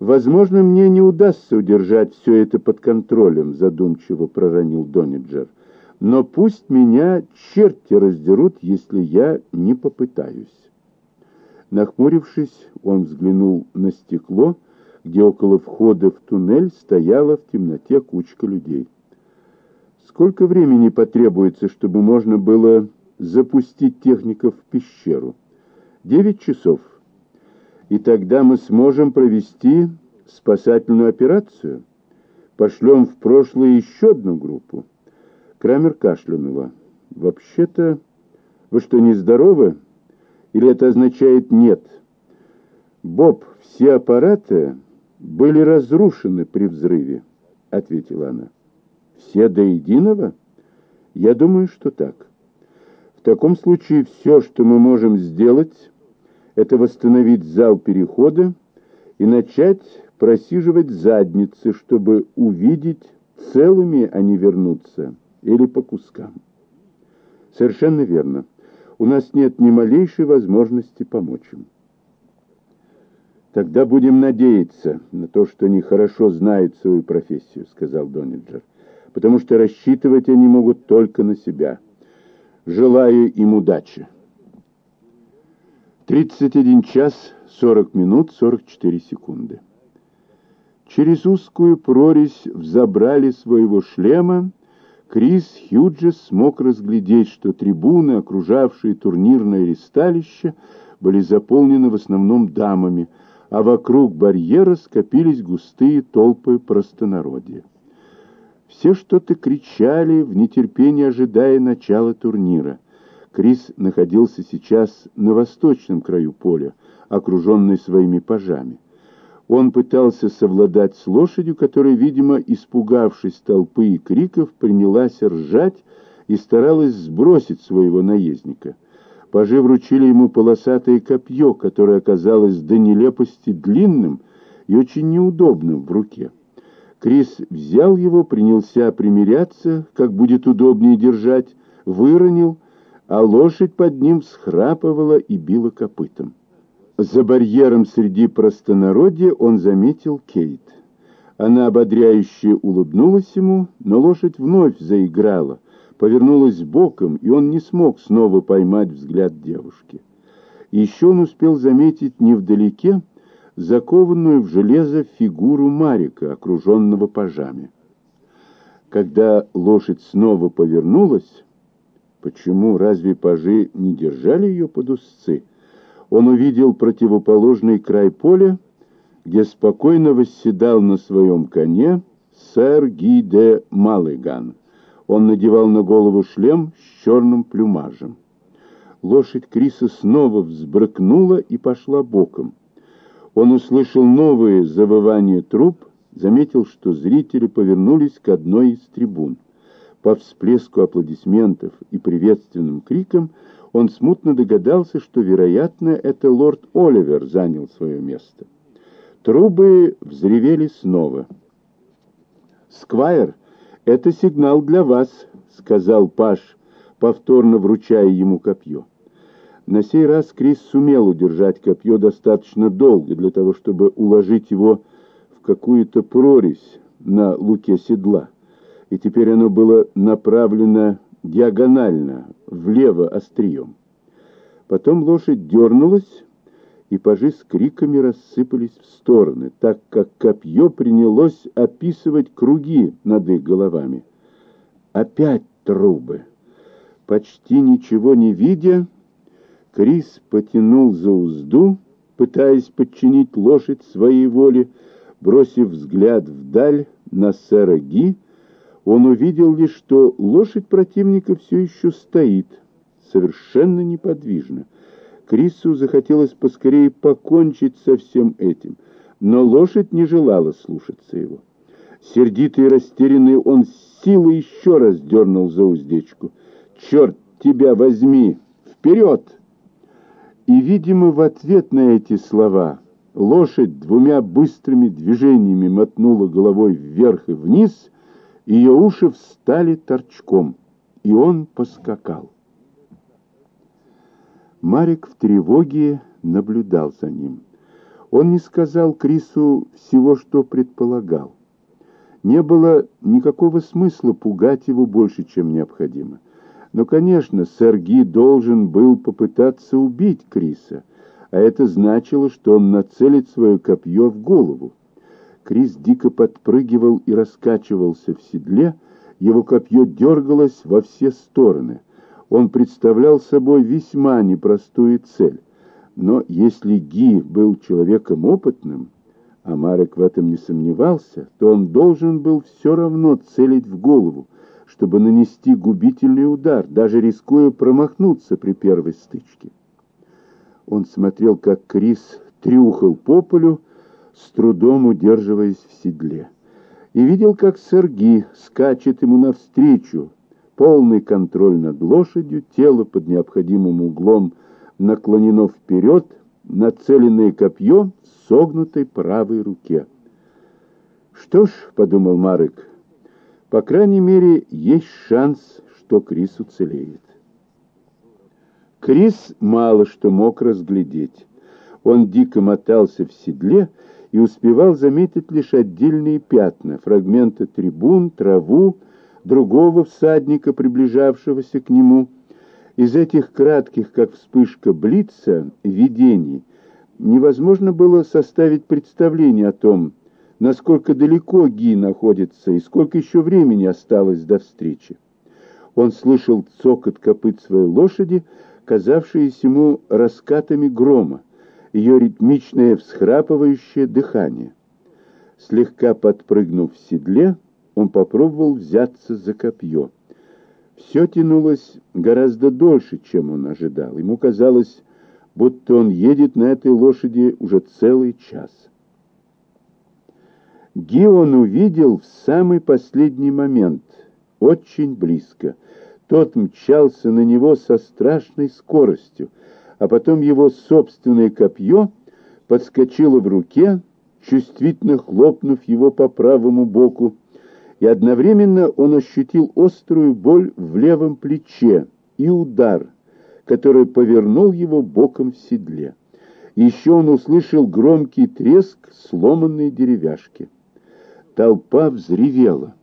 «Возможно, мне не удастся удержать все это под контролем», — задумчиво проронил Дониджер. «Но пусть меня черти раздерут, если я не попытаюсь». Нахмурившись, он взглянул на стекло, где около входа в туннель стояла в темноте кучка людей. «Сколько времени потребуется, чтобы можно было запустить техников в пещеру?» «Девять часов» и тогда мы сможем провести спасательную операцию. Пошлем в прошлое еще одну группу. Крамер кашлянула. Вообще-то, вы что, нездоровы? Или это означает нет? Боб, все аппараты были разрушены при взрыве, ответила она. Все до единого? Я думаю, что так. В таком случае все, что мы можем сделать это восстановить зал перехода и начать просиживать задницы, чтобы увидеть, целыми они вернутся или по кускам. Совершенно верно. У нас нет ни малейшей возможности помочь им. Тогда будем надеяться на то, что они хорошо знают свою профессию, сказал Дониджер, потому что рассчитывать они могут только на себя. Желаю им удачи. 31 час 40 минут 44 секунды. Через узкую прорезь взобрали своего шлема. Крис Хьюджес смог разглядеть, что трибуны, окружавшие турнирное ристалище, были заполнены в основном дамами, а вокруг барьера скопились густые толпы простонародья. Все что-то кричали, в нетерпении ожидая начала турнира. Крис находился сейчас на восточном краю поля, окруженный своими пажами. Он пытался совладать с лошадью, которая, видимо, испугавшись толпы и криков, принялась ржать и старалась сбросить своего наездника. Пажи вручили ему полосатое копье, которое оказалось до нелепости длинным и очень неудобным в руке. Крис взял его, принялся примиряться, как будет удобнее держать, выронил а лошадь под ним схрапывала и била копытом. За барьером среди простонародья он заметил Кейт. Она ободряюще улыбнулась ему, но лошадь вновь заиграла, повернулась боком, и он не смог снова поймать взгляд девушки. Еще он успел заметить невдалеке закованную в железо фигуру Марика, окруженного пажами. Когда лошадь снова повернулась, Почему? Разве пажи не держали ее под узцы? Он увидел противоположный край поля, где спокойно восседал на своем коне сэр Ги де Малыган. Он надевал на голову шлем с черным плюмажем. Лошадь Криса снова взбрыкнула и пошла боком. Он услышал новые завывания труп, заметил, что зрители повернулись к одной из трибун. По всплеску аплодисментов и приветственным крикам он смутно догадался, что, вероятно, это лорд Оливер занял свое место. Трубы взревели снова. «Сквайр, это сигнал для вас», — сказал Паш, повторно вручая ему копье. На сей раз Крис сумел удержать копье достаточно долго для того, чтобы уложить его в какую-то прорезь на луке седла и теперь оно было направлено диагонально, влево острием. Потом лошадь дернулась, и пажи с криками рассыпались в стороны, так как копье принялось описывать круги над их головами. Опять трубы. Почти ничего не видя, Крис потянул за узду, пытаясь подчинить лошадь своей воле, бросив взгляд вдаль на сэра Ги, он увидел лишь, что лошадь противника все еще стоит, совершенно неподвижно. Крису захотелось поскорее покончить со всем этим, но лошадь не желала слушаться его. Сердитый и растерянный он с силой еще раз дернул за уздечку. «Черт тебя возьми! Вперед!» И, видимо, в ответ на эти слова лошадь двумя быстрыми движениями мотнула головой вверх и вниз — ее уши встали торчком, и он поскакал. Марик в тревоге наблюдал за ним. Он не сказал Крису всего, что предполагал. Не было никакого смысла пугать его больше, чем необходимо. Но, конечно, Сергий должен был попытаться убить Криса, а это значило, что он нацелит свое копье в голову. Крис дико подпрыгивал и раскачивался в седле, его копье дергалось во все стороны. Он представлял собой весьма непростую цель. Но если Ги был человеком опытным, а Марек в этом не сомневался, то он должен был все равно целить в голову, чтобы нанести губительный удар, даже рискуя промахнуться при первой стычке. Он смотрел, как Крис трюхал по полю, с трудом удерживаясь в седле, и видел, как Сергий скачет ему навстречу, полный контроль над лошадью, тело под необходимым углом наклонено вперед, нацеленное копье в согнутой правой руке. «Что ж», — подумал Марек, — «по крайней мере, есть шанс, что Крис уцелеет». Крис мало что мог разглядеть. Он дико мотался в седле и успевал заметить лишь отдельные пятна, фрагменты трибун, траву, другого всадника, приближавшегося к нему. Из этих кратких, как вспышка блица, видений невозможно было составить представление о том, насколько далеко Ги находится и сколько еще времени осталось до встречи. Он слышал цокот копыт своей лошади, казавшиеся ему раскатами грома, ее ритмичное всхрапывающее дыхание. Слегка подпрыгнув в седле, он попробовал взяться за копье. Все тянулось гораздо дольше, чем он ожидал. Ему казалось, будто он едет на этой лошади уже целый час. Гион увидел в самый последний момент, очень близко. Тот мчался на него со страшной скоростью, а потом его собственное копье подскочило в руке, чувствительно хлопнув его по правому боку, и одновременно он ощутил острую боль в левом плече и удар, который повернул его боком в седле. Еще он услышал громкий треск сломанной деревяшки. Толпа взревела.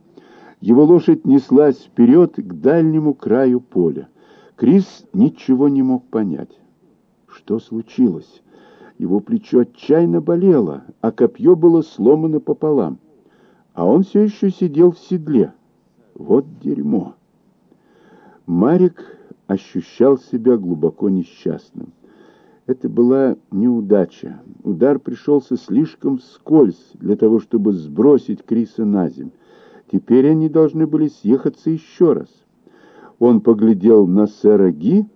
Его лошадь неслась вперед к дальнему краю поля. Крис ничего не мог понять. Что случилось? Его плечо отчаянно болело, а копье было сломано пополам а он все еще сидел в седле. Вот дерьмо. Марик ощущал себя глубоко несчастным. Это была неудача. Удар пришелся слишком вскользь для того, чтобы сбросить Криса на земь. Теперь они должны были съехаться еще раз. Он поглядел на сэра Ги,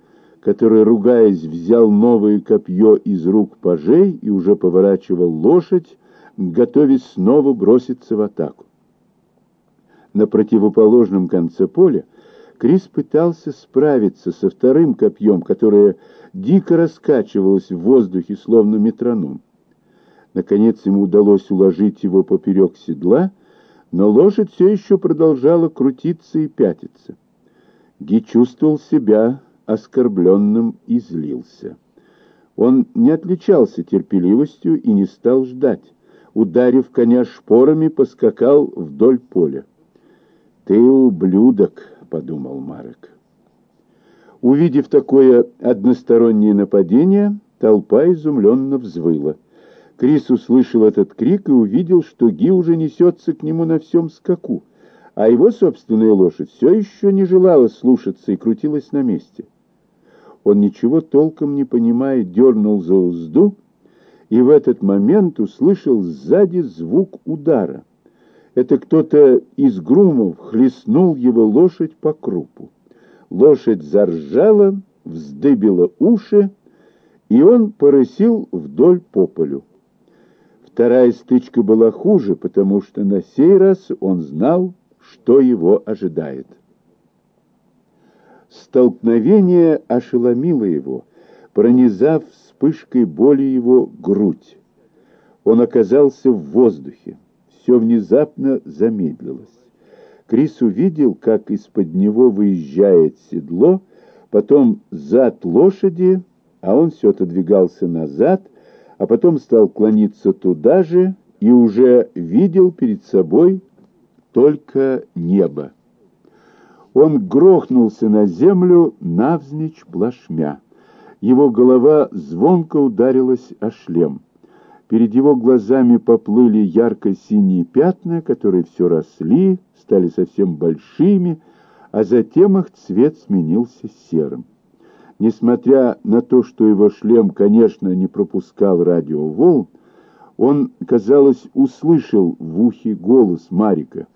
который, ругаясь, взял новое копье из рук пажей и уже поворачивал лошадь, готовясь снова броситься в атаку. На противоположном конце поля Крис пытался справиться со вторым копьем, которое дико раскачивалось в воздухе, словно метроном. Наконец ему удалось уложить его поперек седла, но лошадь все еще продолжала крутиться и пятиться. Ги чувствовал себя оскорбленным и злился. Он не отличался терпеливостью и не стал ждать ударив коня шпорами, поскакал вдоль поля. «Ты ублюдок», — подумал Марек. Увидев такое одностороннее нападение, толпа изумленно взвыла. Крис услышал этот крик и увидел, что Ги уже несется к нему на всем скаку, а его собственная лошадь все еще не желала слушаться и крутилась на месте. Он, ничего толком не понимая, дернул за узду, и в этот момент услышал сзади звук удара. Это кто-то из грумов хлестнул его лошадь по крупу. Лошадь заржала, вздыбила уши, и он порысил вдоль по полю. Вторая стычка была хуже, потому что на сей раз он знал, что его ожидает. Столкновение ошеломило его, пронизав вспышкой боли его грудь. Он оказался в воздухе. Все внезапно замедлилось. Крис увидел, как из-под него выезжает седло, потом зад лошади, а он все отодвигался назад, а потом стал клониться туда же и уже видел перед собой только небо. Он грохнулся на землю навзничь плашмя. Его голова звонко ударилась о шлем. Перед его глазами поплыли ярко-синие пятна, которые все росли, стали совсем большими, а затем их цвет сменился серым. Несмотря на то, что его шлем, конечно, не пропускал радиоволн, он, казалось, услышал в ухе голос Марика.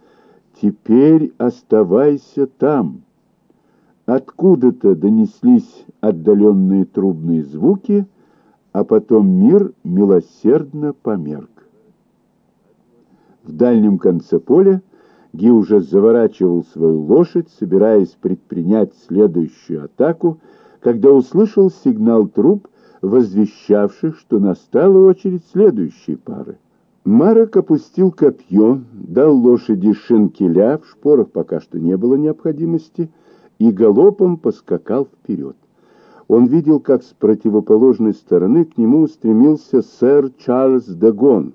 «Теперь оставайся там». Откуда-то донеслись отдаленные трубные звуки, а потом мир милосердно померк. В дальнем конце поля Ги уже заворачивал свою лошадь, собираясь предпринять следующую атаку, когда услышал сигнал труб, возвещавших, что настала очередь следующей пары. Марок опустил копье, дал лошади шинкеля, в шпорах пока что не было необходимости, и галопом поскакал вперед. Он видел, как с противоположной стороны к нему устремился сэр Чарльз Дагон.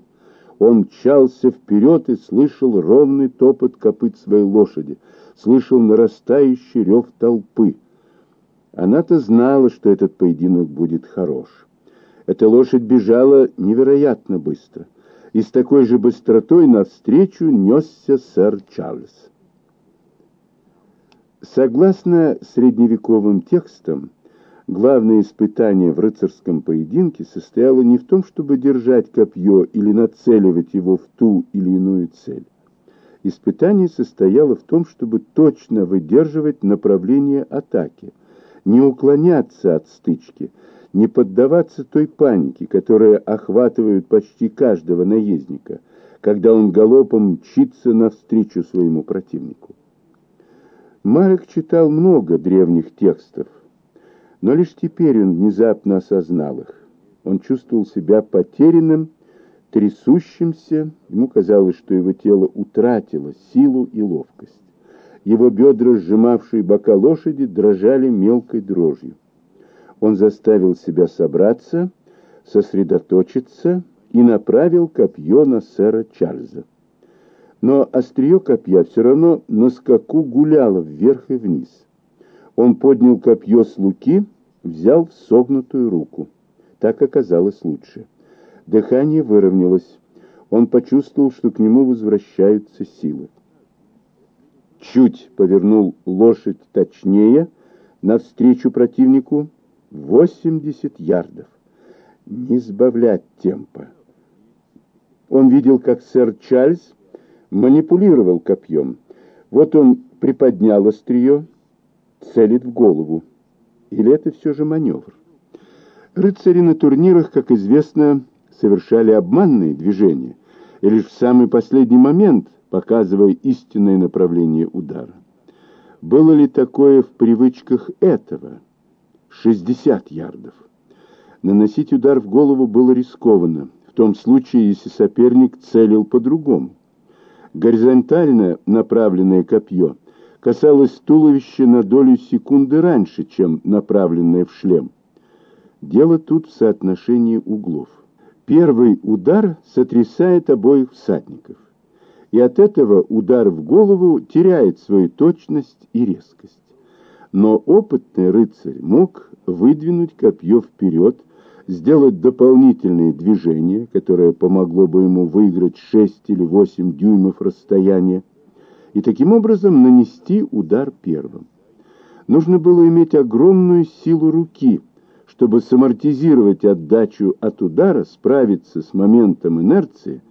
Он мчался вперед и слышал ровный топот копыт своей лошади, слышал нарастающий рев толпы. Она-то знала, что этот поединок будет хорош. Эта лошадь бежала невероятно быстро, и с такой же быстротой навстречу несся сэр Чарльз. Согласно средневековым текстам, главное испытание в рыцарском поединке состояло не в том, чтобы держать копье или нацеливать его в ту или иную цель. Испытание состояло в том, чтобы точно выдерживать направление атаки – не уклоняться от стычки, не поддаваться той панике, которая охватывает почти каждого наездника, когда он галопом мчится навстречу своему противнику. Марек читал много древних текстов, но лишь теперь он внезапно осознал их. Он чувствовал себя потерянным, трясущимся, ему казалось, что его тело утратило силу и ловкость. Его бедра, сжимавшие бока лошади, дрожали мелкой дрожью. Он заставил себя собраться, сосредоточиться и направил копье на сэра Чарльза. Но острие копья все равно на скаку гуляло вверх и вниз. Он поднял копье с луки, взял в согнутую руку. Так оказалось лучше. Дыхание выровнялось. Он почувствовал, что к нему возвращаются силы чуть повернул лошадь точнее, навстречу противнику 80 ярдов. Не сбавлять темпа. Он видел, как сэр Чарльз манипулировал копьем. Вот он приподнял острие, целит в голову. Или это все же маневр? Рыцари на турнирах, как известно, совершали обманные движения, и лишь в самый последний момент показывая истинное направление удара. Было ли такое в привычках этого? 60 ярдов. Наносить удар в голову было рискованно, в том случае, если соперник целил по-другому. Горизонтально направленное копье касалось туловища на долю секунды раньше, чем направленное в шлем. Дело тут в соотношении углов. Первый удар сотрясает обоих всадников и от этого удар в голову теряет свою точность и резкость. Но опытный рыцарь мог выдвинуть копье вперед, сделать дополнительные движения, которое помогло бы ему выиграть 6 или 8 дюймов расстояния, и таким образом нанести удар первым. Нужно было иметь огромную силу руки, чтобы самортизировать отдачу от удара, справиться с моментом инерции,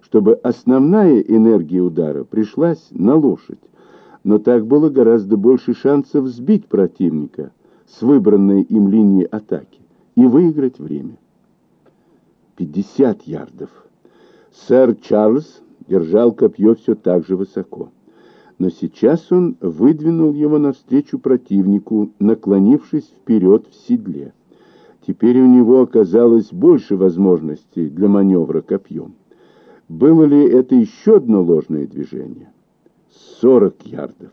чтобы основная энергия удара пришлась на лошадь, но так было гораздо больше шансов сбить противника с выбранной им линии атаки и выиграть время. 50 ярдов. Сэр Чарльз держал копье все так же высоко. Но сейчас он выдвинул его навстречу противнику, наклонившись вперед в седле. Теперь у него оказалось больше возможностей для маневра копьем. Было ли это еще одно ложное движение? Сорок ярдов.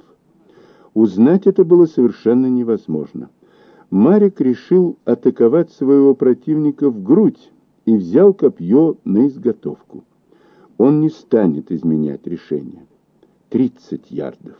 Узнать это было совершенно невозможно. Марик решил атаковать своего противника в грудь и взял копье на изготовку. Он не станет изменять решение. Тридцать ярдов.